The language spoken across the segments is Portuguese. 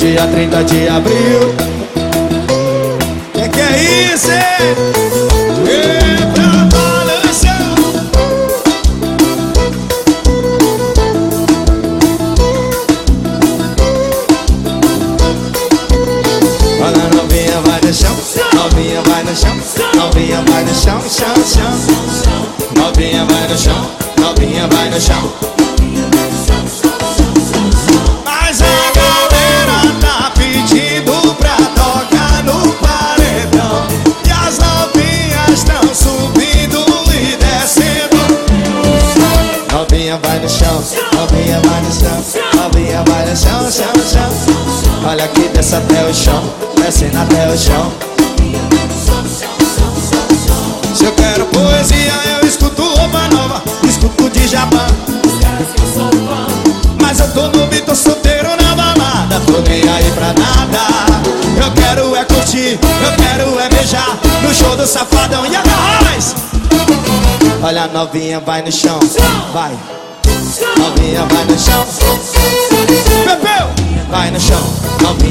dia 30 de abril. Que que é isso, hein? Olha, novinha vai no chão, novinha vai no chão, novinha vai no chão, chão, chão. Novinha vai no chão, novinha vai no chão. Vai no chão, novinha vai no chão Novinha vai no chão, chão, chão. Olha que desce até o chão, descendo até o chão. Se eu quero poesia eu escuto roupa nova Escuto de Japão mas eu tô tô solteiro na balada Tô nem aí pra nada. Eu quero é curtir, eu quero é beijar No show do Safadão e a mais. Olha a novinha vai no chão, vai Novinha vai no chão Pepeu! Vai no chão, novinha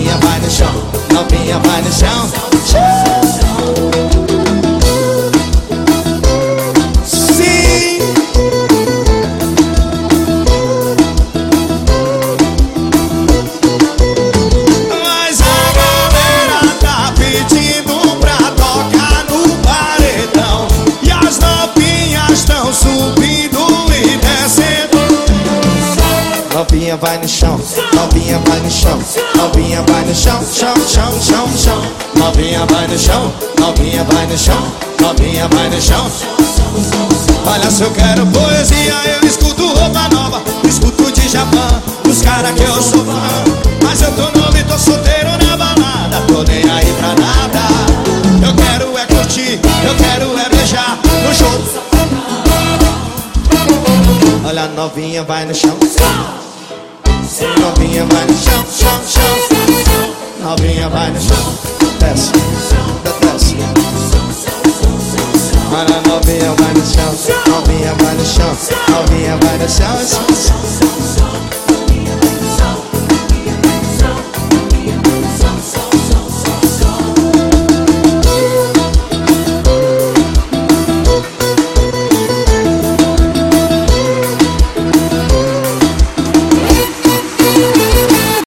Novinha vai no chão, novinha vai no chão. Novinha vai no chão, chão, chão, chão, chão. Novinha vai no chão, novinha vai no chão. Novinha vai no chão. Olha se eu quero poesia. Eu escuto roupa nova. Escuto de Japão, dos caras que eu sou fã. Mas eu tô novo e tô solteiro na balada. Tô nem aí pra nada. Eu quero é curtir, eu quero é beijar no show. Olha a novinha vai no chão Novinha vai no chão, chão, chão. Novinha vai no chão. Desce, desce. Olha a novinha vai no chão. Novinha vai no chão. Novinha vai no chão